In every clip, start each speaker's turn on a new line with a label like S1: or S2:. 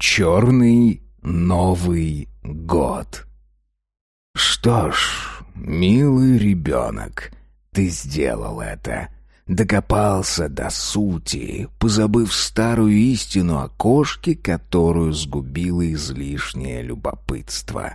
S1: Черный Новый год. Что ж, милый ребенок, ты сделал это. Докопался до сути, позабыв старую истину о кошке, которую сгубило излишнее любопытство.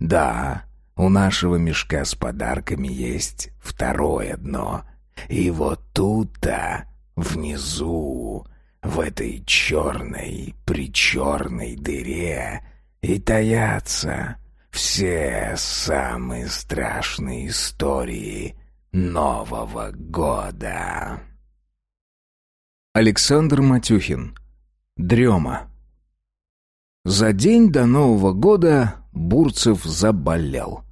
S1: Да, у нашего мешка с подарками есть второе дно. И вот тут-то, внизу, в этой черной, причерной дыре и таятся все самые страшные истории Нового года.
S2: Александр Матюхин. Дрема. За день до Нового года Бурцев заболел.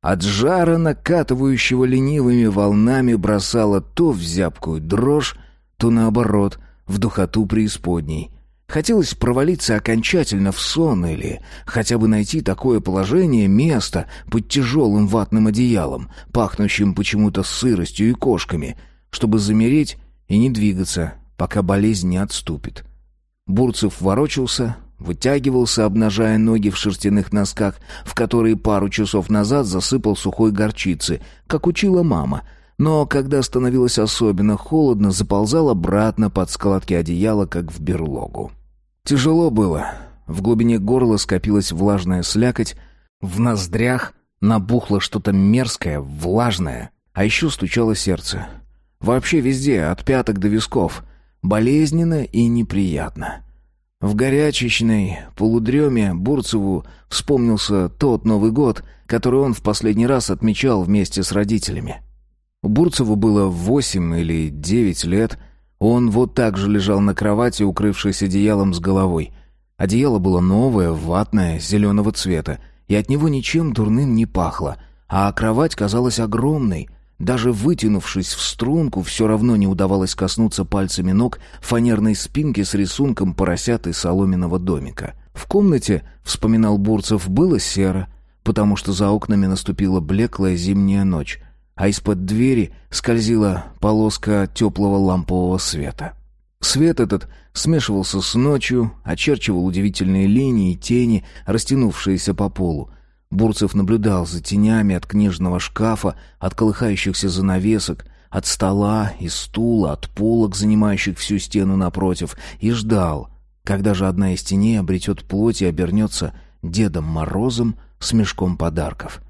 S2: От жара, накатывающего ленивыми волнами, бросало то в зябкую дрожь, то наоборот, в духоту преисподней. Хотелось провалиться окончательно в сон или хотя бы найти такое положение, место под тяжелым ватным одеялом, пахнущим почему-то сыростью и кошками, чтобы замереть и не двигаться, пока болезнь не отступит. Бурцев ворочался, вытягивался, обнажая ноги в шерстяных носках, в которые пару часов назад засыпал сухой горчицы, как учила мама. Но когда становилось особенно холодно, заползал обратно под складки одеяла, как в берлогу. Тяжело было. В глубине горла скопилась влажная слякоть, в ноздрях набухло что-то мерзкое, влажное, а еще стучало сердце. Вообще везде, от пяток до висков. Болезненно и неприятно. В горячечной полудреме Бурцеву вспомнился тот Новый год, который он в последний раз отмечал вместе с родителями. Бурцеву было восемь или девять лет. Он вот так же лежал на кровати, укрывшись одеялом с головой. Одеяло было новое, ватное, зеленого цвета, и от него ничем дурным не пахло, а кровать казалась огромной — даже вытянувшись в струнку, все равно не удавалось коснуться пальцами ног фанерной спинки с рисунком поросят и соломенного домика. В комнате, вспоминал Бурцев, было серо, потому что за окнами наступила блеклая зимняя ночь, а из-под двери скользила полоска теплого лампового света. Свет этот смешивался с ночью, очерчивал удивительные линии и тени, растянувшиеся по полу, Бурцев наблюдал за тенями от книжного шкафа, от колыхающихся занавесок, от стола и стула, от полок, занимающих всю стену напротив, и ждал, когда же одна из теней обретет плоть и обернется Дедом Морозом с мешком подарков.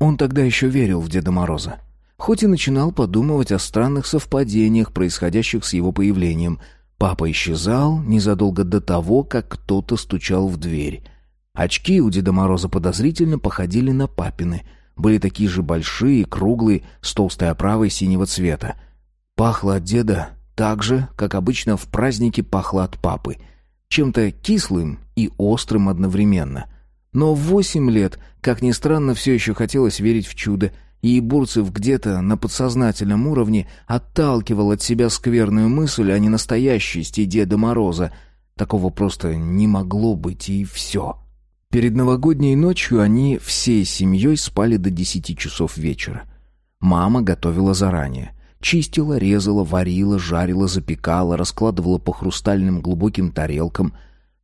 S2: Он тогда еще верил в Деда Мороза, хоть и начинал подумывать о странных совпадениях, происходящих с его появлением. Папа исчезал незадолго до того, как кто-то стучал в дверь — Очки у Деда Мороза подозрительно походили на папины. Были такие же большие, круглые, с толстой оправой синего цвета. Пахло от деда так же, как обычно в празднике пахло от папы. Чем-то кислым и острым одновременно. Но в восемь лет, как ни странно, все еще хотелось верить в чудо, и Бурцев где-то на подсознательном уровне отталкивал от себя скверную мысль о ненастоящести Деда Мороза. Такого просто не могло быть, и все. Перед новогодней ночью они всей семьей спали до десяти часов вечера. Мама готовила заранее. Чистила, резала, варила, жарила, запекала, раскладывала по хрустальным глубоким тарелкам.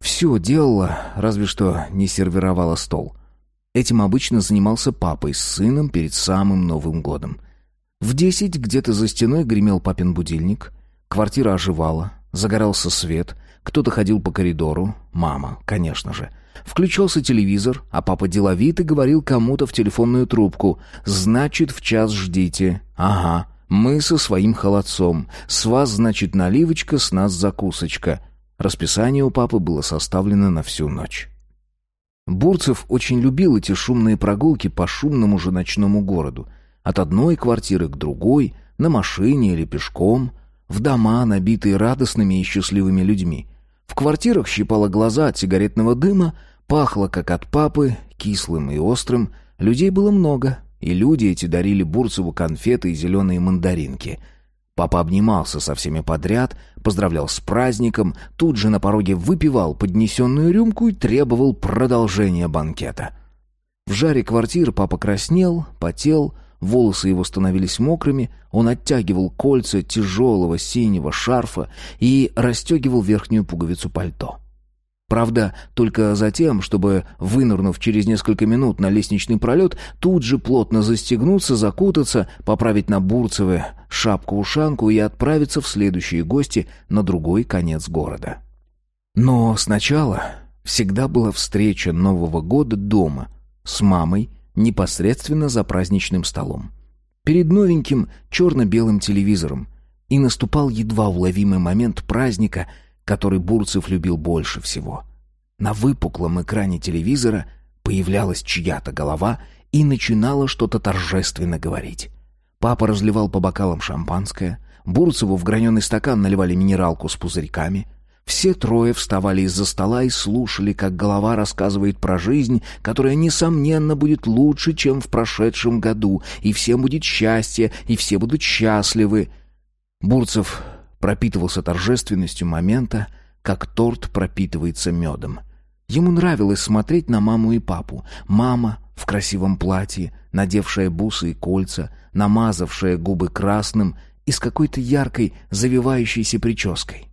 S2: Все делала, разве что не сервировала стол. Этим обычно занимался папой с сыном перед самым Новым годом. В десять где-то за стеной гремел папин будильник. Квартира оживала, загорался свет, кто-то ходил по коридору, мама, конечно же — Включился телевизор, а папа деловито говорил кому-то в телефонную трубку. «Значит, в час ждите». «Ага, мы со своим холодцом. С вас, значит, наливочка, с нас закусочка». Расписание у папы было составлено на всю ночь. Бурцев очень любил эти шумные прогулки по шумному же ночному городу. От одной квартиры к другой, на машине или пешком, в дома, набитые радостными и счастливыми людьми. В квартирах щипало глаза от сигаретного дыма, пахло, как от папы, кислым и острым. Людей было много, и люди эти дарили Бурцеву конфеты и зеленые мандаринки. Папа обнимался со всеми подряд, поздравлял с праздником, тут же на пороге выпивал поднесенную рюмку и требовал продолжения банкета. В жаре квартир папа краснел, потел, волосы его становились мокрыми, он оттягивал кольца тяжелого синего шарфа и расстегивал верхнюю пуговицу пальто. Правда, только затем, чтобы, вынырнув через несколько минут на лестничный пролет, тут же плотно застегнуться, закутаться, поправить на Бурцевы шапку-ушанку и отправиться в следующие гости на другой конец города. Но сначала всегда была встреча Нового года дома с мамой непосредственно за праздничным столом. Перед новеньким черно-белым телевизором. И наступал едва уловимый момент праздника — который Бурцев любил больше всего. На выпуклом экране телевизора появлялась чья-то голова и начинала что-то торжественно говорить. Папа разливал по бокалам шампанское, Бурцеву в граненый стакан наливали минералку с пузырьками. Все трое вставали из-за стола и слушали, как голова рассказывает про жизнь, которая, несомненно, будет лучше, чем в прошедшем году, и всем будет счастье, и все будут счастливы. Бурцев пропитывался торжественностью момента, как торт пропитывается медом. Ему нравилось смотреть на маму и папу. Мама в красивом платье, надевшая бусы и кольца, намазавшая губы красным и с какой-то яркой завивающейся прической.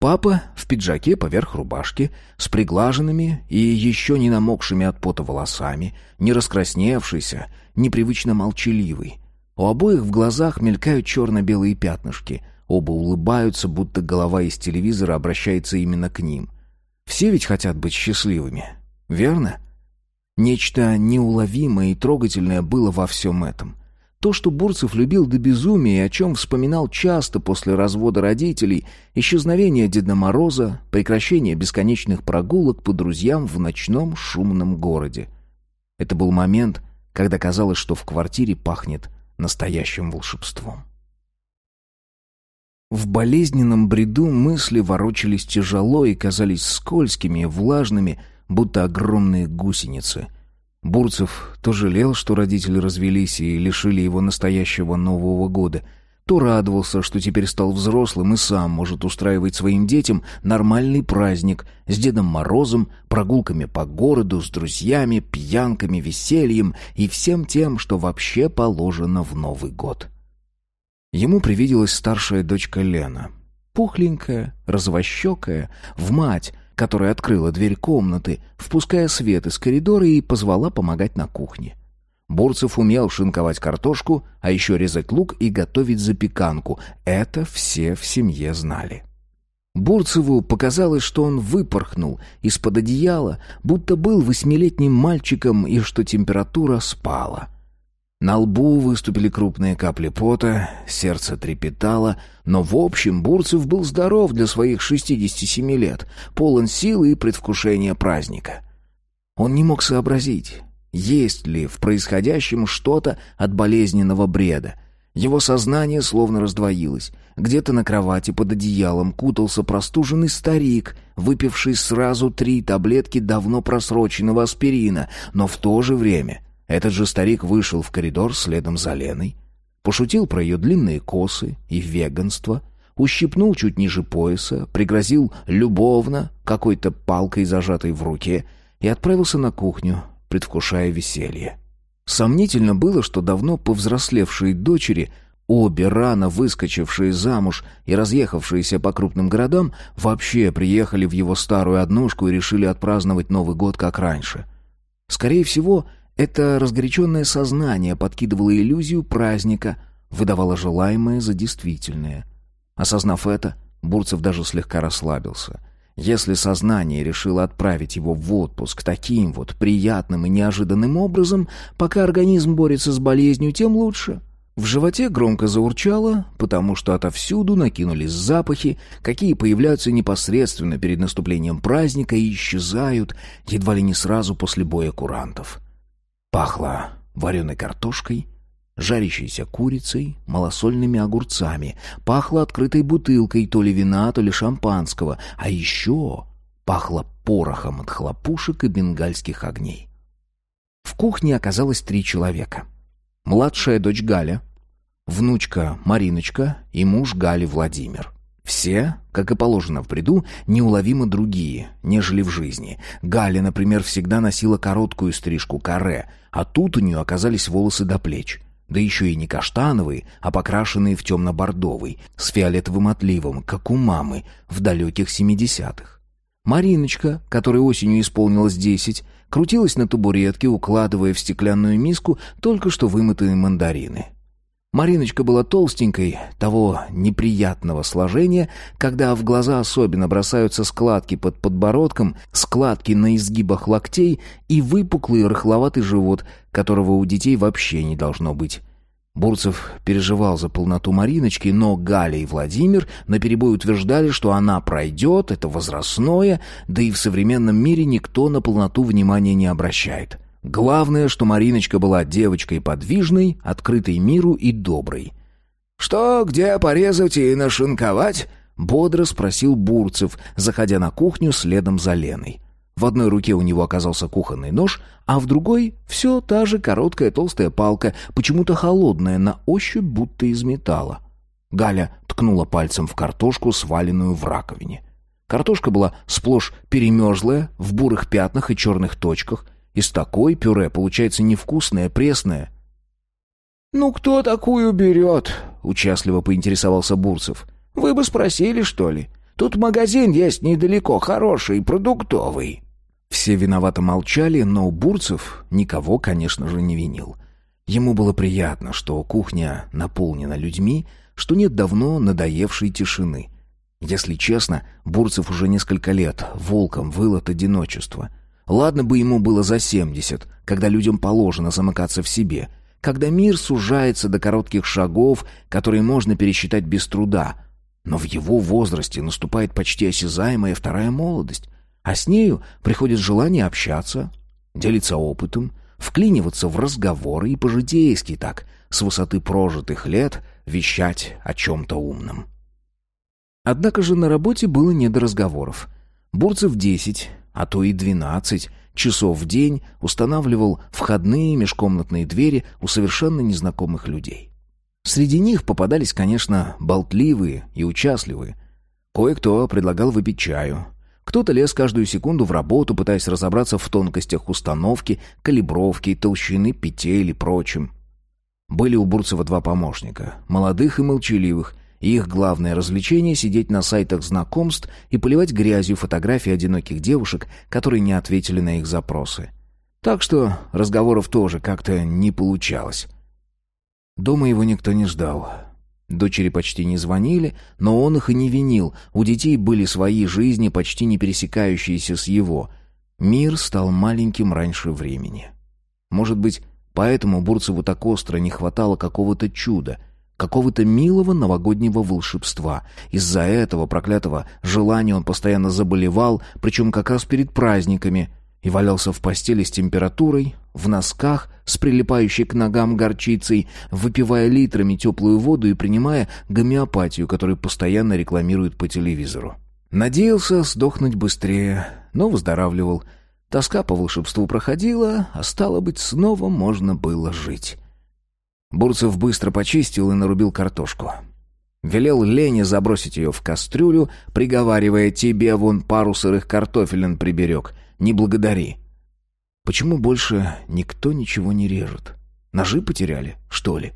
S2: Папа в пиджаке поверх рубашки, с приглаженными и еще не намокшими от пота волосами, не раскрасневшийся, непривычно молчаливый. У обоих в глазах мелькают черно-белые пятнышки, Оба улыбаются, будто голова из телевизора обращается именно к ним. Все ведь хотят быть счастливыми, верно? Нечто неуловимое и трогательное было во всем этом. То, что Бурцев любил до безумия и о чем вспоминал часто после развода родителей, исчезновение Деда Мороза, прекращение бесконечных прогулок по друзьям в ночном шумном городе. Это был момент, когда казалось, что в квартире пахнет настоящим волшебством. В болезненном бреду мысли ворочались тяжело и казались скользкими и влажными, будто огромные гусеницы. Бурцев то жалел, что родители развелись и лишили его настоящего Нового года, то радовался, что теперь стал взрослым и сам может устраивать своим детям нормальный праздник с Дедом Морозом, прогулками по городу, с друзьями, пьянками, весельем и всем тем, что вообще положено в Новый год. Ему привиделась старшая дочка Лена. Пухленькая, развощекая, в мать, которая открыла дверь комнаты, впуская свет из коридора и позвала помогать на кухне. Бурцев умел шинковать картошку, а еще резать лук и готовить запеканку. Это все в семье знали. Бурцеву показалось, что он выпорхнул из-под одеяла, будто был восьмилетним мальчиком и что температура спала. На лбу выступили крупные капли пота, сердце трепетало, но в общем Бурцев был здоров для своих 67 лет, полон силы и предвкушения праздника. Он не мог сообразить, есть ли в происходящем что-то от болезненного бреда. Его сознание словно раздвоилось. Где-то на кровати под одеялом кутался простуженный старик, выпивший сразу три таблетки давно просроченного аспирина, но в то же время этот же старик вышел в коридор следом за Леной, пошутил про ее длинные косы и веганство, ущипнул чуть ниже пояса, пригрозил любовно какой-то палкой, зажатой в руке, и отправился на кухню, предвкушая веселье. Сомнительно было, что давно повзрослевшие дочери, обе рано выскочившие замуж и разъехавшиеся по крупным городам, вообще приехали в его старую однушку и решили отпраздновать Новый год как раньше. Скорее всего, это разгоряченное сознание подкидывало иллюзию праздника, выдавало желаемое за действительное. Осознав это, Бурцев даже слегка расслабился. Если сознание решило отправить его в отпуск таким вот приятным и неожиданным образом, пока организм борется с болезнью, тем лучше. В животе громко заурчало, потому что отовсюду накинулись запахи, какие появляются непосредственно перед наступлением праздника и исчезают едва ли не сразу после боя курантов. Пахло вареной картошкой, жарящейся курицей, малосольными огурцами. Пахло открытой бутылкой то ли вина, то ли шампанского. А еще пахло порохом от хлопушек и бенгальских огней. В кухне оказалось три человека. Младшая дочь Галя, внучка Мариночка и муж Гали Владимир. Все, как и положено в бреду, неуловимо другие, нежели в жизни. Галя, например, всегда носила короткую стрижку каре, а тут у нее оказались волосы до плеч. Да еще и не каштановые, а покрашенные в темно-бордовый, с фиолетовым отливом, как у мамы в далеких семидесятых. Мариночка, которой осенью исполнилось десять, крутилась на табуретке, укладывая в стеклянную миску только что вымытые мандарины. Мариночка была толстенькой, того неприятного сложения, когда в глаза особенно бросаются складки под подбородком, складки на изгибах локтей и выпуклый рыхловатый живот, которого у детей вообще не должно быть. Бурцев переживал за полноту Мариночки, но Галя и Владимир наперебой утверждали, что она пройдет, это возрастное, да и в современном мире никто на полноту внимания не обращает. Главное, что Мариночка была девочкой подвижной, открытой миру и доброй. «Что, где порезать и нашинковать?» — бодро спросил Бурцев, заходя на кухню следом за Леной. В одной руке у него оказался кухонный нож, а в другой все та же короткая толстая палка, почему-то холодная, на ощупь будто из металла. Галя ткнула пальцем в картошку, сваленную в раковине. Картошка была сплошь перемерзлая, в бурых пятнах и черных точках. Из такой пюре получается невкусное, пресное. «Ну кто такую берет?» — участливо поинтересовался Бурцев. «Вы бы спросили, что ли? Тут магазин есть недалеко, хороший, продуктовый». Все виновато молчали, но Бурцев никого, конечно же, не винил. Ему было приятно, что кухня наполнена людьми, что нет давно надоевшей тишины. Если честно, Бурцев уже несколько лет волком выл от одиночества — Ладно бы ему было за семьдесят, когда людям положено замыкаться в себе, когда мир сужается до коротких шагов, которые можно пересчитать без труда. Но в его возрасте наступает почти осязаемая вторая молодость, а с нею приходит желание общаться, делиться опытом, вклиниваться в разговоры и по-житейски так, с высоты прожитых лет, вещать о чем-то умном. Однако же на работе было не до разговоров. Бурцев десять, а то и двенадцать часов в день устанавливал входные межкомнатные двери у совершенно незнакомых людей. Среди них попадались, конечно, болтливые и участливые. Кое-кто предлагал выпить чаю. Кто-то лез каждую секунду в работу, пытаясь разобраться в тонкостях установки, калибровки, толщины петель и прочем. Были у Бурцева два помощника, молодых и молчаливых, их главное развлечение — сидеть на сайтах знакомств и поливать грязью фотографии одиноких девушек, которые не ответили на их запросы. Так что разговоров тоже как-то не получалось. Дома его никто не ждал. Дочери почти не звонили, но он их и не винил. У детей были свои жизни, почти не пересекающиеся с его. Мир стал маленьким раньше времени. Может быть, поэтому Бурцеву так остро не хватало какого-то чуда — какого-то милого новогоднего волшебства. Из-за этого проклятого желания он постоянно заболевал, причем как раз перед праздниками, и валялся в постели с температурой, в носках, с прилипающей к ногам горчицей, выпивая литрами теплую воду и принимая гомеопатию, которую постоянно рекламируют по телевизору. Надеялся сдохнуть быстрее, но выздоравливал. Тоска по волшебству проходила, а стало быть, снова можно было жить. Бурцев быстро почистил и нарубил картошку. Велел Лене забросить ее в кастрюлю, приговаривая «тебе вон пару сырых картофелин приберег, не благодари». Почему больше никто ничего не режет? Ножи потеряли, что ли?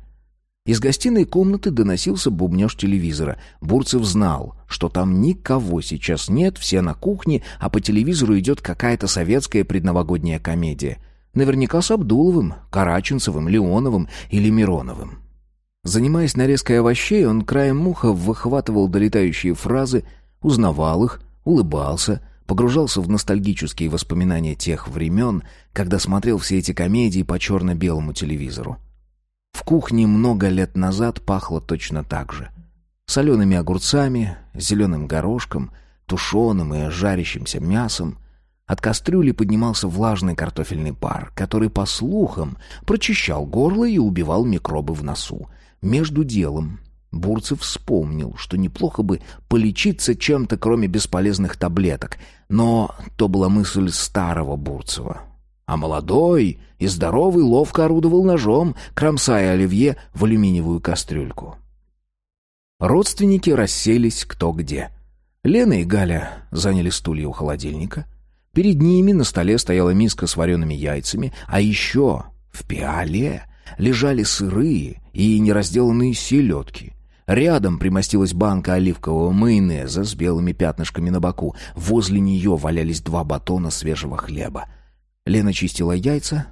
S2: Из гостиной комнаты доносился бубнеж телевизора. Бурцев знал, что там никого сейчас нет, все на кухне, а по телевизору идет какая-то советская предновогодняя комедия. Наверняка с Абдуловым, Караченцевым, Леоновым или Мироновым. Занимаясь нарезкой овощей, он краем муха выхватывал долетающие фразы, узнавал их, улыбался, погружался в ностальгические воспоминания тех времен, когда смотрел все эти комедии по черно-белому телевизору. В кухне много лет назад пахло точно так же. Солеными огурцами, зеленым горошком, тушеным и жарящимся мясом — от кастрюли поднимался влажный картофельный пар, который, по слухам, прочищал горло и убивал микробы в носу. Между делом Бурцев вспомнил, что неплохо бы полечиться чем-то, кроме бесполезных таблеток, но то была мысль старого Бурцева. А молодой и здоровый ловко орудовал ножом, кромсая оливье в алюминиевую кастрюльку. Родственники расселись кто где. Лена и Галя заняли стулья у холодильника — Перед ними на столе стояла миска с вареными яйцами, а еще в пиале лежали сырые и неразделанные селедки. Рядом примостилась банка оливкового майонеза с белыми пятнышками на боку. Возле нее валялись два батона свежего хлеба. Лена чистила яйца.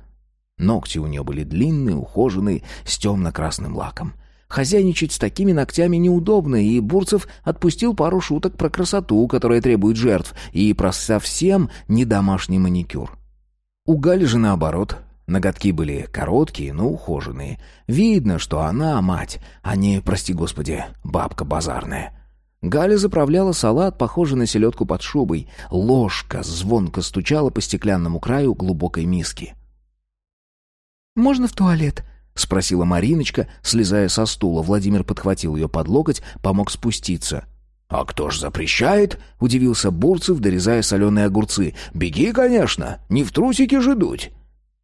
S2: Ногти у нее были длинные, ухоженные, с темно-красным лаком. Хозяйничать с такими ногтями неудобно, и Бурцев отпустил пару шуток про красоту, которая требует жертв, и про совсем не домашний маникюр. У Гали же наоборот. Ноготки были короткие, но ухоженные. Видно, что она мать, а не, прости господи, бабка базарная. Галя заправляла салат, похожий на селедку под шубой. Ложка звонко стучала по стеклянному краю глубокой миски.
S3: «Можно в туалет?»
S2: — спросила Мариночка, слезая со стула. Владимир подхватил ее под локоть, помог спуститься. «А кто ж запрещает?» — удивился Бурцев, дорезая соленые огурцы. «Беги, конечно, не в трусики же дуть!»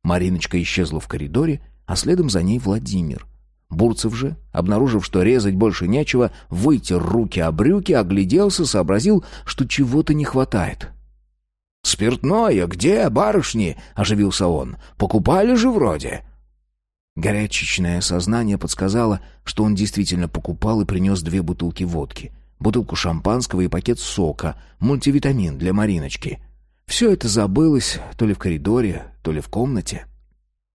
S2: Мариночка исчезла в коридоре, а следом за ней Владимир. Бурцев же, обнаружив, что резать больше нечего, вытер руки о брюки, огляделся, сообразил, что чего-то не хватает. «Спиртное где, барышни?» — оживился он. «Покупали же вроде». Горячечное сознание подсказало, что он действительно покупал и принес две бутылки водки, бутылку шампанского и пакет сока, мультивитамин для Мариночки. Все это забылось то ли в коридоре, то ли в комнате.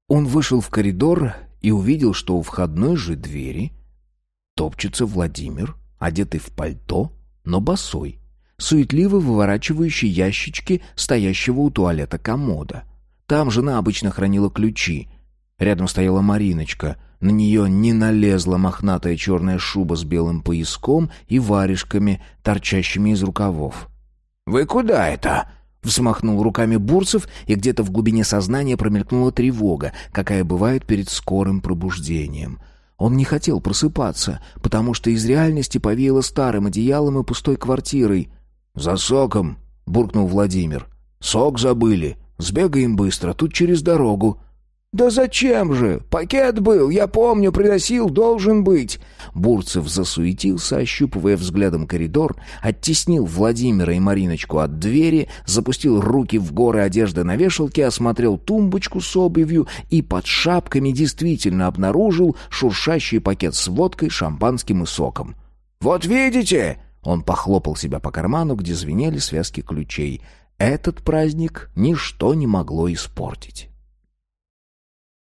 S2: Он вышел в коридор и увидел, что у входной же двери топчется Владимир, одетый в пальто, но босой, суетливо выворачивающий ящички стоящего у туалета комода. Там жена обычно хранила ключи — Рядом стояла Мариночка. На нее не налезла мохнатая черная шуба с белым пояском и варежками, торчащими из рукавов. «Вы куда это?» Взмахнул руками Бурцев, и где-то в глубине сознания промелькнула тревога, какая бывает перед скорым пробуждением. Он не хотел просыпаться, потому что из реальности повеяло старым одеялом и пустой квартирой. «За соком!» — буркнул Владимир. «Сок забыли. Сбегаем быстро, тут через дорогу». «Да зачем же? Пакет был, я помню, приносил, должен быть». Бурцев засуетился, ощупывая взглядом коридор, оттеснил Владимира и Мариночку от двери, запустил руки в горы одежды на вешалке, осмотрел тумбочку с обувью и под шапками действительно обнаружил шуршащий пакет с водкой, шампанским и соком. «Вот видите!» Он похлопал себя по карману, где звенели связки ключей. Этот праздник ничто не могло испортить.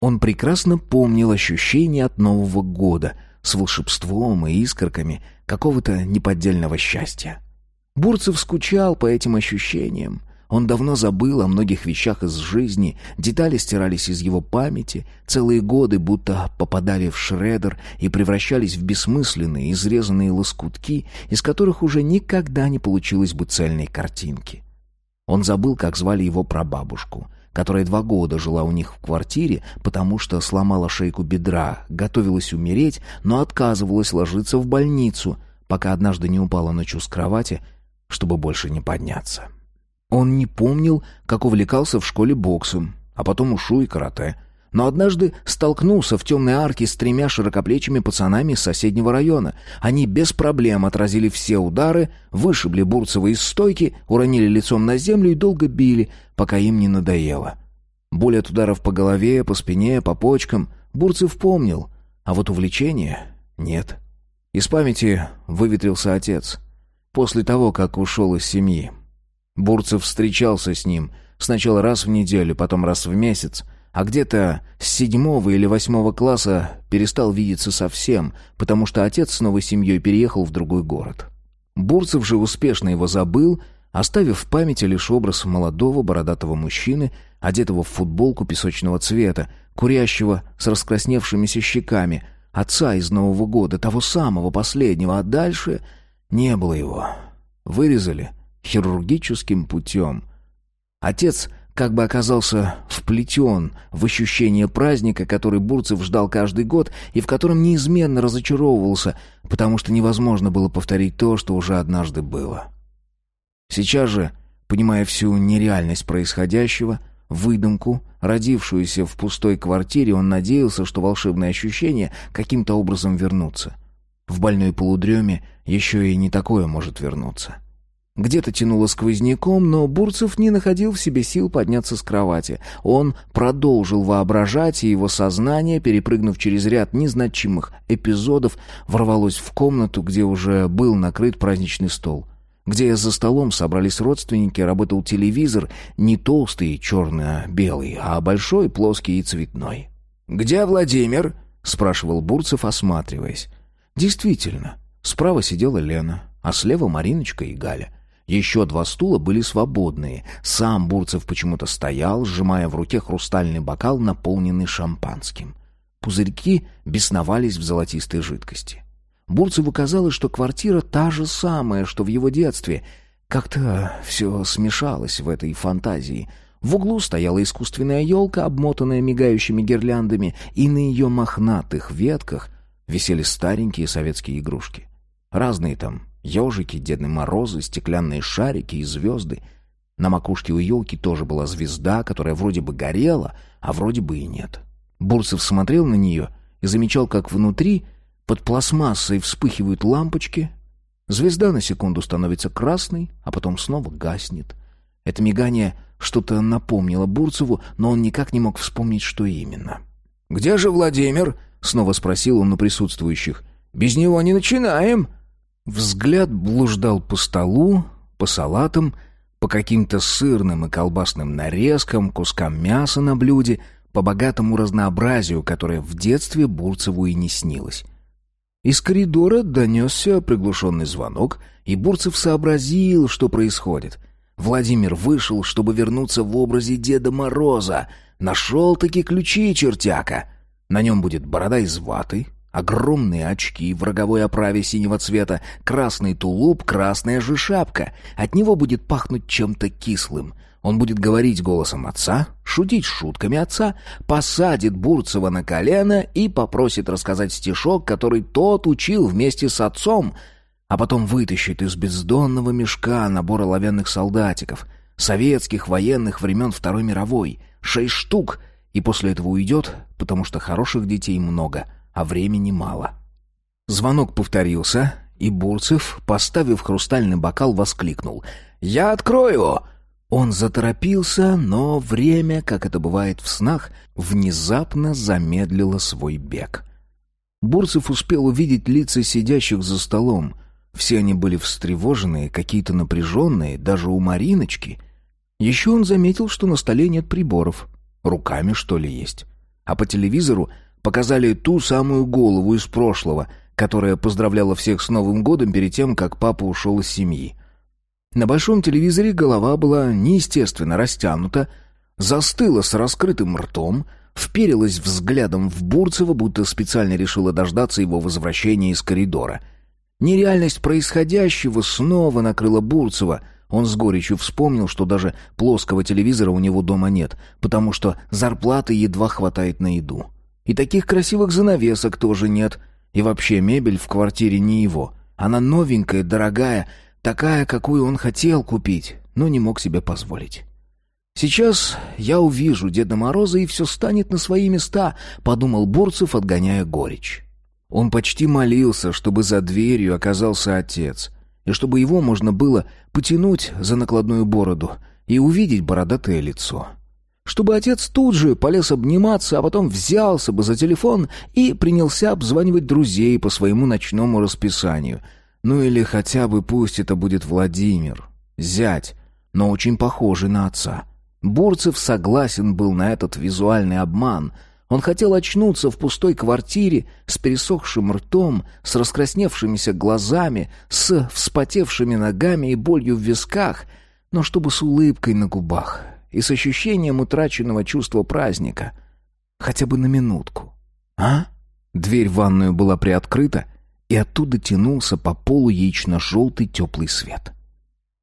S2: Он прекрасно помнил ощущение от Нового года с волшебством и искорками какого-то неподдельного счастья. Бурцев скучал по этим ощущениям. Он давно забыл о многих вещах из жизни, детали стирались из его памяти, целые годы будто попадали в шредер и превращались в бессмысленные, изрезанные лоскутки, из которых уже никогда не получилось бы цельной картинки. Он забыл, как звали его прабабушку — которая два года жила у них в квартире, потому что сломала шейку бедра, готовилась умереть, но отказывалась ложиться в больницу, пока однажды не упала ночью с кровати, чтобы больше не подняться. Он не помнил, как увлекался в школе боксом, а потом ушу и карате — но однажды столкнулся в темной арке с тремя широкоплечими пацанами из соседнего района. Они без проблем отразили все удары, вышибли Бурцева из стойки, уронили лицом на землю и долго били, пока им не надоело. Боль от ударов по голове, по спине, по почкам Бурцев помнил, а вот увлечения нет. Из памяти выветрился отец. После того, как ушел из семьи. Бурцев встречался с ним сначала раз в неделю, потом раз в месяц — а где-то с седьмого или восьмого класса перестал видеться совсем, потому что отец с новой семьей переехал в другой город. Бурцев же успешно его забыл, оставив в памяти лишь образ молодого бородатого мужчины, одетого в футболку песочного цвета, курящего с раскрасневшимися щеками, отца из Нового года, того самого последнего, а дальше не было его. Вырезали хирургическим путем. Отец — как бы оказался вплетен в ощущение праздника, который Бурцев ждал каждый год и в котором неизменно разочаровывался, потому что невозможно было повторить то, что уже однажды было. Сейчас же, понимая всю нереальность происходящего, выдумку, родившуюся в пустой квартире, он надеялся, что волшебные ощущения каким-то образом вернутся. В больной полудреме еще и не такое может вернуться. Где-то тянуло сквозняком, но Бурцев не находил в себе сил подняться с кровати. Он продолжил воображать, и его сознание, перепрыгнув через ряд незначимых эпизодов, ворвалось в комнату, где уже был накрыт праздничный стол. Где за столом собрались родственники, работал телевизор, не толстый черно-белый, а большой, плоский и цветной. «Где Владимир?» — спрашивал Бурцев, осматриваясь. Действительно, справа сидела Лена, а слева Мариночка и Галя — еще два стула были свободные. Сам Бурцев почему-то стоял, сжимая в руке хрустальный бокал, наполненный шампанским. Пузырьки бесновались в золотистой жидкости. Бурцеву казалось, что квартира та же самая, что в его детстве. Как-то все смешалось в этой фантазии. В углу стояла искусственная елка, обмотанная мигающими гирляндами, и на ее мохнатых ветках висели старенькие советские игрушки. Разные там Ежики, Деды Морозы, стеклянные шарики и звезды. На макушке у елки тоже была звезда, которая вроде бы горела, а вроде бы и нет. Бурцев смотрел на нее и замечал, как внутри под пластмассой вспыхивают лампочки. Звезда на секунду становится красной, а потом снова гаснет. Это мигание что-то напомнило Бурцеву, но он никак не мог вспомнить, что именно. «Где же Владимир?» — снова спросил он у присутствующих. «Без него не начинаем!» Взгляд блуждал по столу, по салатам, по каким-то сырным и колбасным нарезкам, кускам мяса на блюде, по богатому разнообразию, которое в детстве Бурцеву и не снилось. Из коридора донесся приглушенный звонок, и Бурцев сообразил, что происходит. Владимир вышел, чтобы вернуться в образе Деда Мороза. Нашел-таки ключи чертяка. На нем будет борода из ваты, Огромные очки в роговой оправе синего цвета, красный тулуп, красная же шапка. От него будет пахнуть чем-то кислым. Он будет говорить голосом отца, шутить шутками отца, посадит Бурцева на колено и попросит рассказать стишок, который тот учил вместе с отцом, а потом вытащит из бездонного мешка набор оловянных солдатиков, советских военных времен Второй мировой, шесть штук, и после этого уйдет, потому что хороших детей много — а времени мало. Звонок повторился, и Бурцев, поставив хрустальный бокал, воскликнул. «Я открою!» Он заторопился, но время, как это бывает в снах, внезапно замедлило свой бег. Бурцев успел увидеть лица сидящих за столом. Все они были встревоженные, какие-то напряженные, даже у Мариночки. Еще он заметил, что на столе нет приборов. Руками, что ли, есть. А по телевизору Показали ту самую голову из прошлого, которая поздравляла всех с Новым годом перед тем, как папа ушел из семьи. На большом телевизоре голова была неестественно растянута, застыла с раскрытым ртом, вперилась взглядом в Бурцева, будто специально решила дождаться его возвращения из коридора. Нереальность происходящего снова накрыла Бурцева. Он с горечью вспомнил, что даже плоского телевизора у него дома нет, потому что зарплаты едва хватает на еду. И таких красивых занавесок тоже нет. И вообще мебель в квартире не его. Она новенькая, дорогая, такая, какую он хотел купить, но не мог себе позволить. «Сейчас я увижу Деда Мороза, и все станет на свои места», — подумал Бурцев, отгоняя горечь. Он почти молился, чтобы за дверью оказался отец, и чтобы его можно было потянуть за накладную бороду и увидеть бородатое лицо чтобы отец тут же полез обниматься, а потом взялся бы за телефон и принялся обзванивать друзей по своему ночному расписанию. Ну или хотя бы пусть это будет Владимир, зять, но очень похожий на отца. Бурцев согласен был на этот визуальный обман. Он хотел очнуться в пустой квартире с пересохшим ртом, с раскрасневшимися глазами, с вспотевшими ногами и болью в висках, но чтобы с улыбкой на губах, и с ощущением утраченного чувства праздника. Хотя бы на минутку. А? Дверь в ванную была приоткрыта, и оттуда тянулся по полу яично-желтый теплый свет.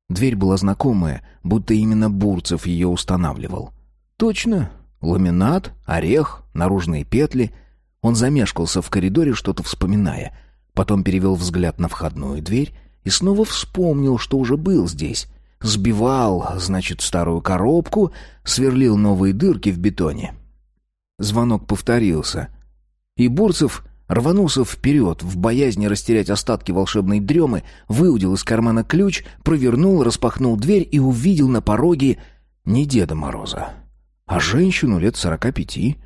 S2: Дверь была знакомая, будто именно Бурцев ее устанавливал. Точно, ламинат, орех, наружные петли. Он замешкался в коридоре, что-то вспоминая. Потом перевел взгляд на входную дверь и снова вспомнил, что уже был здесь. Сбивал, значит, старую коробку, сверлил новые дырки в бетоне. Звонок повторился. И Бурцев рванулся вперед, в боязни растерять остатки волшебной дремы, выудил из кармана ключ, провернул, распахнул дверь и увидел на пороге не Деда Мороза, а женщину лет сорока пяти,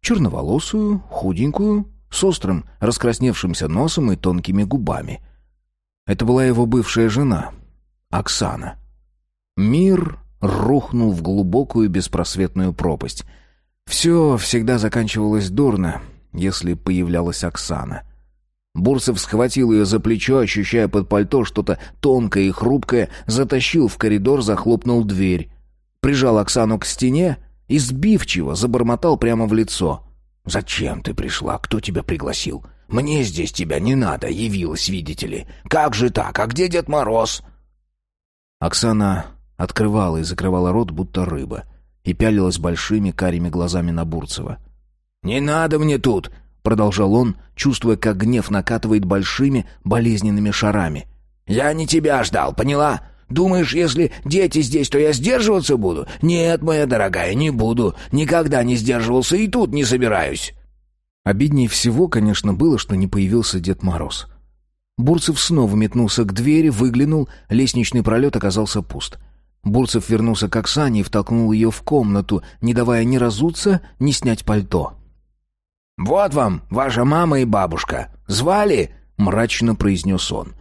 S2: черноволосую, худенькую, с острым, раскрасневшимся носом и тонкими губами. Это была его бывшая жена, Оксана. Мир рухнул в глубокую беспросветную пропасть. Все всегда заканчивалось дурно, если появлялась Оксана. Бурцев схватил ее за плечо, ощущая под пальто что-то тонкое и хрупкое, затащил в коридор, захлопнул дверь. Прижал Оксану к стене и сбивчиво забормотал прямо в лицо. «Зачем ты пришла? Кто тебя пригласил? Мне здесь тебя не надо, явилась, видите ли. Как же так? А где Дед Мороз?» Оксана открывала и закрывала рот, будто рыба, и пялилась большими карими глазами на Бурцева. «Не надо мне тут!» — продолжал он, чувствуя, как гнев накатывает большими болезненными шарами. «Я не тебя ждал, поняла? Думаешь, если дети здесь, то я сдерживаться буду? Нет, моя дорогая, не буду. Никогда не сдерживался и тут не собираюсь». Обиднее всего, конечно, было, что не появился Дед Мороз. Бурцев снова метнулся к двери, выглянул, лестничный пролет оказался пуст. Бурцев вернулся к Оксане и втолкнул ее в комнату, не давая ни разуться, ни снять пальто. «Вот вам, ваша мама и бабушка. Звали?» — мрачно произнес он.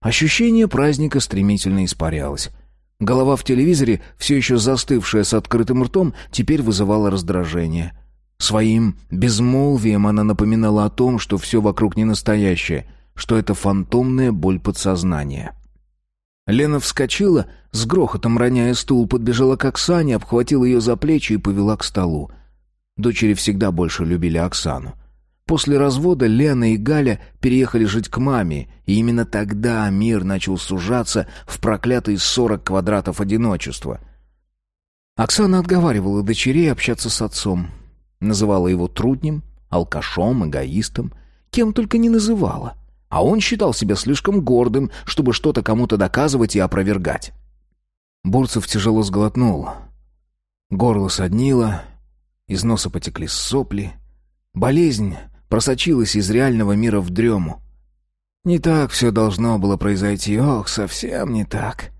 S2: Ощущение праздника стремительно испарялось. Голова в телевизоре, все еще застывшая с открытым ртом, теперь вызывала раздражение. Своим безмолвием она напоминала о том, что все вокруг не настоящее, что это фантомная боль подсознания. Лена вскочила, с грохотом роняя стул, подбежала к Оксане, обхватила ее за плечи и повела к столу. Дочери всегда больше любили Оксану. После развода Лена и Галя переехали жить к маме, и именно тогда мир начал сужаться в проклятые сорок квадратов одиночества. Оксана отговаривала дочерей общаться с отцом. Называла его труднем, алкашом, эгоистом, кем только не называла. А он считал себя слишком гордым, чтобы что-то кому-то доказывать и опровергать. Бурцев тяжело сглотнул. Горло соднило, из носа потекли сопли. Болезнь просочилась из реального мира в дрему. Не так все должно было произойти, ох, совсем не так.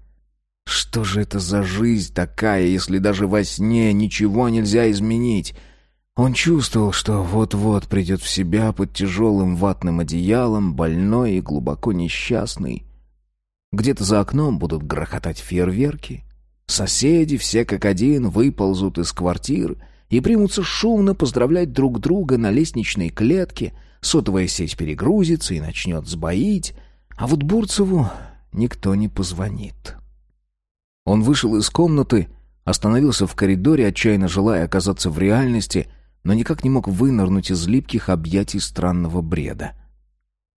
S2: Что же это за жизнь такая, если даже во сне ничего нельзя изменить? Он чувствовал, что вот-вот придет в себя под тяжелым ватным одеялом, больной и глубоко несчастный. Где-то за окном будут грохотать фейерверки. Соседи все как один выползут из квартир — и примутся шумно поздравлять друг друга на лестничной клетке, сотовая сеть перегрузится и начнет сбоить, а вот Бурцеву никто не позвонит. Он вышел из комнаты, остановился в коридоре, отчаянно желая оказаться в реальности, но никак не мог вынырнуть из липких объятий странного бреда.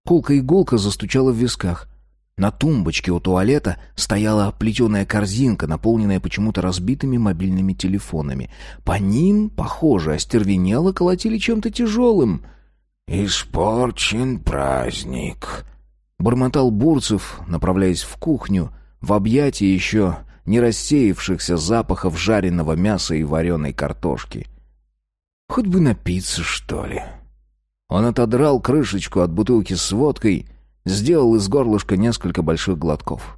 S2: Колка-иголка застучала в висках. На тумбочке у туалета стояла плетеная корзинка, наполненная почему-то разбитыми мобильными телефонами. По ним, похоже, остервенело колотили чем-то тяжелым. «Испорчен праздник», — бормотал Бурцев, направляясь в кухню, в объятии еще не рассеявшихся запахов жареного мяса и вареной картошки. «Хоть бы напиться, что ли». Он отодрал крышечку от бутылки с водкой Сделал из горлышка несколько больших глотков.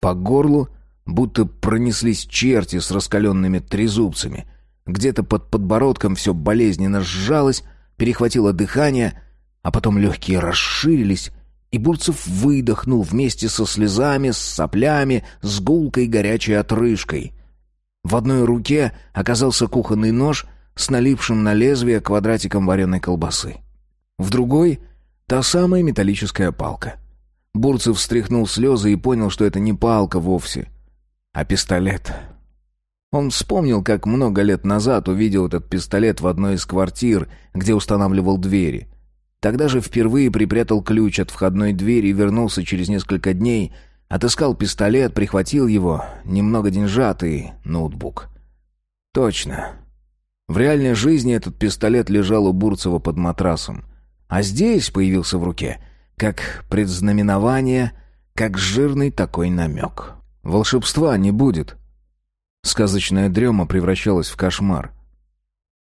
S2: По горлу будто пронеслись черти с раскаленными трезубцами. Где-то под подбородком все болезненно сжалось, перехватило дыхание, а потом легкие расширились, и Бурцев выдохнул вместе со слезами, с соплями, с гулкой горячей отрыжкой. В одной руке оказался кухонный нож с налипшим на лезвие квадратиком вареной колбасы. В другой Та самая металлическая палка. Бурцев встряхнул слезы и понял, что это не палка вовсе, а пистолет. Он вспомнил, как много лет назад увидел этот пистолет в одной из квартир, где устанавливал двери. Тогда же впервые припрятал ключ от входной двери и вернулся через несколько дней, отыскал пистолет, прихватил его, немного деньжат и ноутбук. Точно. В реальной жизни этот пистолет лежал у Бурцева под матрасом — а здесь появился в руке, как предзнаменование, как жирный такой намек. Волшебства не будет. Сказочная дрема превращалась в кошмар.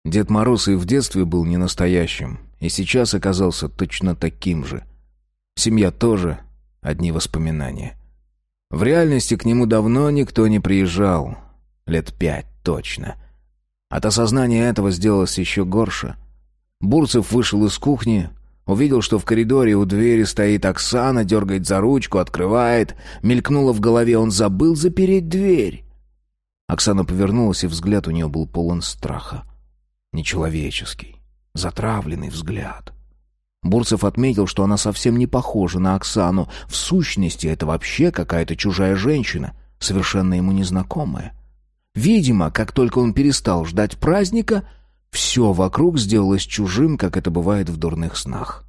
S2: Дед Мороз и в детстве был не настоящим, и сейчас оказался точно таким же. Семья тоже одни воспоминания. В реальности к нему давно никто не приезжал. Лет пять точно. От осознания этого сделалось еще горше. Бурцев вышел из кухни, увидел, что в коридоре у двери стоит Оксана, дергает за ручку, открывает. Мелькнуло в голове, он забыл запереть дверь. Оксана повернулась, и взгляд у нее был полон страха. Нечеловеческий, затравленный взгляд. Бурцев отметил, что она совсем не похожа на Оксану. В сущности, это вообще какая-то чужая женщина, совершенно ему незнакомая. Видимо, как только он перестал ждать праздника, все вокруг сделалось чужим, как это бывает в дурных снах.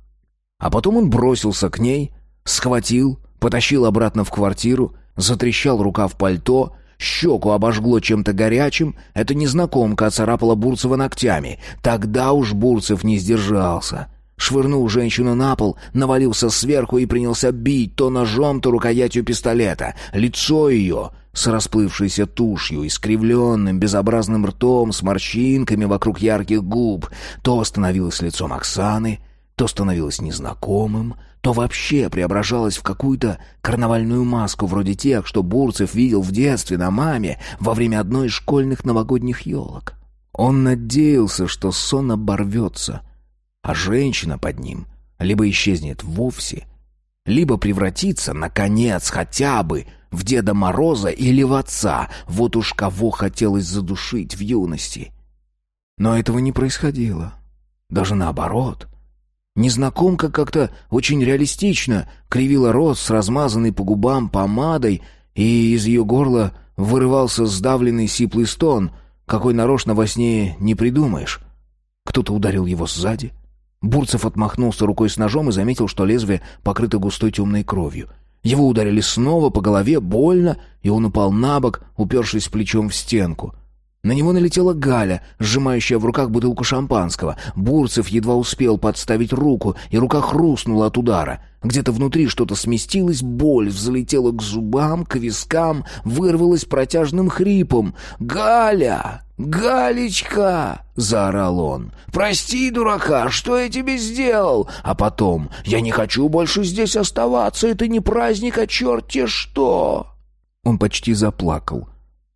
S2: А потом он бросился к ней, схватил, потащил обратно в квартиру, затрещал рука в пальто — Щеку обожгло чем-то горячим, эта незнакомка оцарапала Бурцева ногтями. Тогда уж Бурцев не сдержался. Швырнул женщину на пол, навалился сверху и принялся бить то ножом, то рукоятью пистолета. Лицо ее с расплывшейся тушью, искривленным, безобразным ртом, с морщинками вокруг ярких губ, то становилось лицом Оксаны, то становилось незнакомым, то вообще преображалось в какую-то карнавальную маску вроде тех, что Бурцев видел в детстве на маме во время одной из школьных новогодних елок. Он надеялся, что сон оборвется, а женщина под ним либо исчезнет вовсе, либо превратится, наконец, хотя бы в Деда Мороза или в отца, вот уж кого хотелось задушить в юности. Но этого не происходило. Даже наоборот — Незнакомка как-то очень реалистично кривила рот с размазанной по губам помадой, и из ее горла вырывался сдавленный сиплый стон, какой нарочно во сне не придумаешь. Кто-то ударил его сзади. Бурцев отмахнулся рукой с ножом и заметил, что лезвие покрыто густой темной кровью. Его ударили снова по голове, больно, и он упал на бок, упершись плечом в стенку — на него налетела Галя, сжимающая в руках бутылку шампанского. Бурцев едва успел подставить руку, и рука хрустнула от удара. Где-то внутри что-то сместилось, боль взлетела к зубам, к вискам, вырвалась протяжным хрипом. «Галя! Галечка!» — заорал он. «Прости, дурака, что я тебе сделал?» А потом «Я не хочу больше здесь оставаться, это не праздник, а черт-те что!» Он почти заплакал.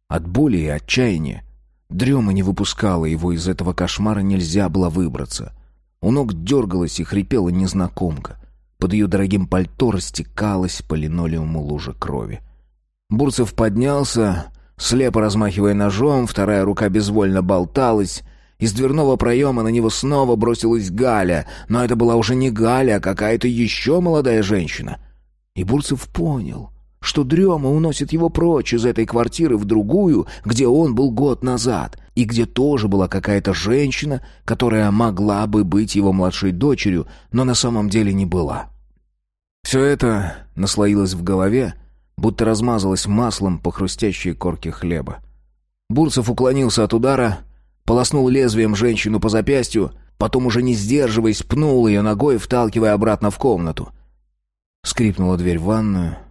S2: От боли и отчаяния. Дрема не выпускала его из этого кошмара, нельзя было выбраться. У ног дергалась и хрипела незнакомка. Под ее дорогим пальто растекалась по линолеуму лужа крови. Бурцев поднялся, слепо размахивая ножом, вторая рука безвольно болталась. Из дверного проема на него снова бросилась Галя, но это была уже не Галя, а какая-то еще молодая женщина. И Бурцев понял — что дрема уносит его прочь из этой квартиры в другую, где он был год назад, и где тоже была какая-то женщина, которая могла бы быть его младшей дочерью, но на самом деле не была. Все это наслоилось в голове, будто размазалось маслом по хрустящей корке хлеба. Бурцев уклонился от удара, полоснул лезвием женщину по запястью, потом уже не сдерживаясь, пнул ее ногой, вталкивая обратно в комнату. Скрипнула дверь в ванную —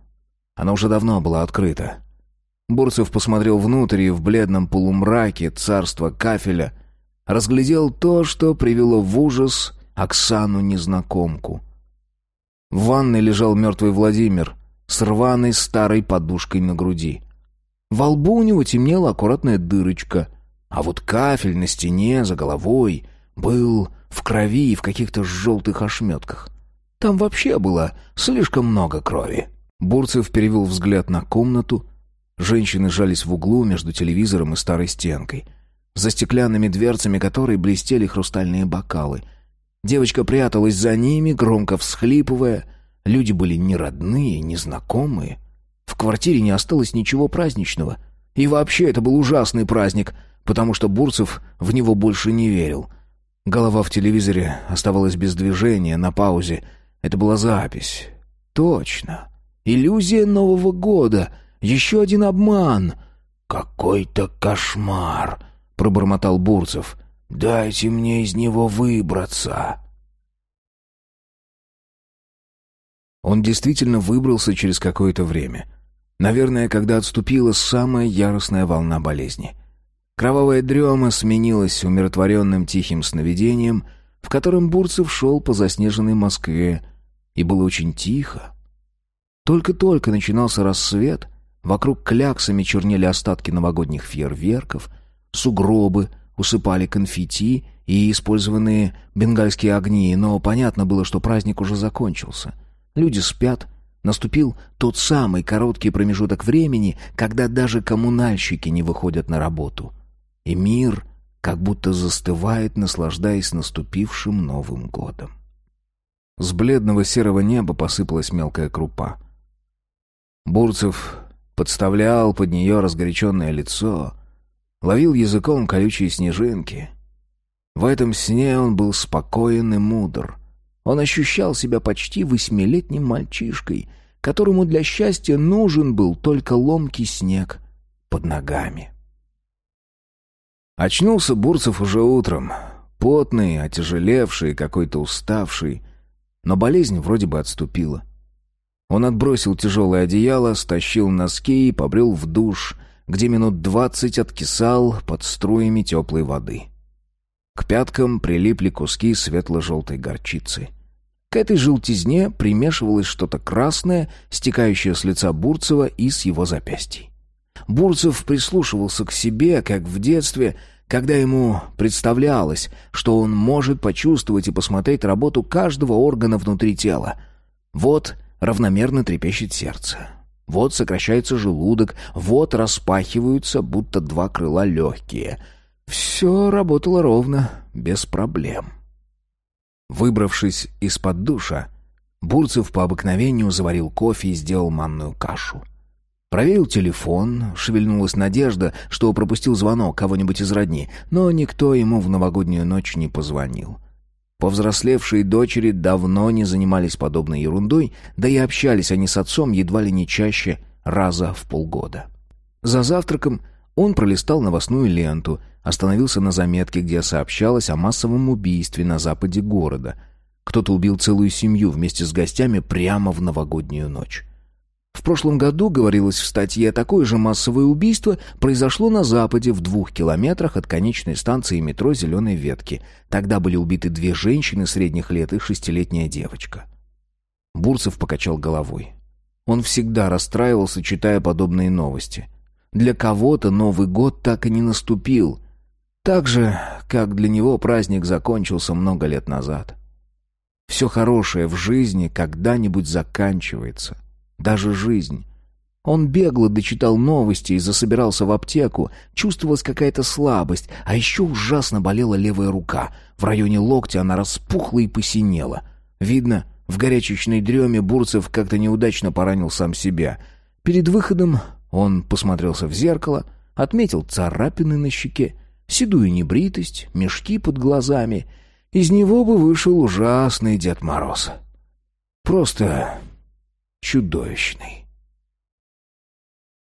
S2: она уже давно была открыта. Бурцев посмотрел внутрь и в бледном полумраке царства кафеля разглядел то, что привело в ужас Оксану-незнакомку. В ванной лежал мертвый Владимир с рваной старой подушкой на груди. Во лбу у него темнела аккуратная дырочка, а вот кафель на стене за головой был в крови и в каких-то желтых ошметках. Там вообще было слишком много крови. Бурцев перевел взгляд на комнату. Женщины жались в углу между телевизором и старой стенкой, за стеклянными дверцами которой блестели хрустальные бокалы. Девочка пряталась за ними, громко всхлипывая. Люди были не родные, не знакомые. В квартире не осталось ничего праздничного. И вообще это был ужасный праздник, потому что Бурцев в него больше не верил. Голова в телевизоре оставалась без движения, на паузе. Это была запись. Точно. Иллюзия Нового года. Еще один обман. «Какой-то кошмар», — пробормотал Бурцев. «Дайте мне из него выбраться». Он действительно выбрался через какое-то время. Наверное, когда отступила самая яростная волна болезни. Кровавая дрема сменилась умиротворенным тихим сновидением, в котором Бурцев шел по заснеженной Москве, и было очень тихо. Только-только начинался рассвет, вокруг кляксами чернели остатки новогодних фейерверков, сугробы усыпали конфетти и использованные бенгальские огни, но понятно было, что праздник уже закончился. Люди спят, наступил тот самый короткий промежуток времени, когда даже коммунальщики не выходят на работу. И мир как будто застывает, наслаждаясь наступившим Новым годом. С бледного серого неба посыпалась мелкая крупа. Бурцев подставлял под нее разгоряченное лицо, ловил языком колючие снежинки. В этом сне он был спокоен и мудр. Он ощущал себя почти восьмилетним мальчишкой, которому для счастья нужен был только ломкий снег под ногами. Очнулся Бурцев уже утром, потный, отяжелевший, какой-то уставший, но болезнь вроде бы отступила. Он отбросил тяжелое одеяло, стащил носки и побрел в душ, где минут двадцать откисал под струями теплой воды. К пяткам прилипли куски светло-желтой горчицы. К этой желтизне примешивалось что-то красное, стекающее с лица Бурцева и с его запястий. Бурцев прислушивался к себе, как в детстве, когда ему представлялось, что он может почувствовать и посмотреть работу каждого органа внутри тела. Вот равномерно трепещет сердце. Вот сокращается желудок, вот распахиваются, будто два крыла легкие. Все работало ровно, без проблем. Выбравшись из-под душа, Бурцев по обыкновению заварил кофе и сделал манную кашу. Проверил телефон, шевельнулась надежда, что пропустил звонок кого-нибудь из родни, но никто ему в новогоднюю ночь не позвонил. Повзрослевшие дочери давно не занимались подобной ерундой, да и общались они с отцом едва ли не чаще раза в полгода. За завтраком он пролистал новостную ленту, остановился на заметке, где сообщалось о массовом убийстве на западе города. Кто-то убил целую семью вместе с гостями прямо в новогоднюю ночь. В прошлом году, говорилось в статье, такое же массовое убийство произошло на Западе в двух километрах от конечной станции метро «Зеленой ветки». Тогда были убиты две женщины средних лет и шестилетняя девочка. Бурцев покачал головой. Он всегда расстраивался, читая подобные новости. Для кого-то Новый год так и не наступил. Так же, как для него праздник закончился много лет назад. Все хорошее в жизни когда-нибудь заканчивается — даже жизнь. Он бегло дочитал новости и засобирался в аптеку. Чувствовалась какая-то слабость, а еще ужасно болела левая рука. В районе локтя она распухла и посинела. Видно, в горячечной дреме Бурцев как-то неудачно поранил сам себя. Перед выходом он посмотрелся в зеркало, отметил царапины на щеке, седую небритость, мешки под глазами. Из него бы вышел ужасный Дед Мороз. Просто чудовищный.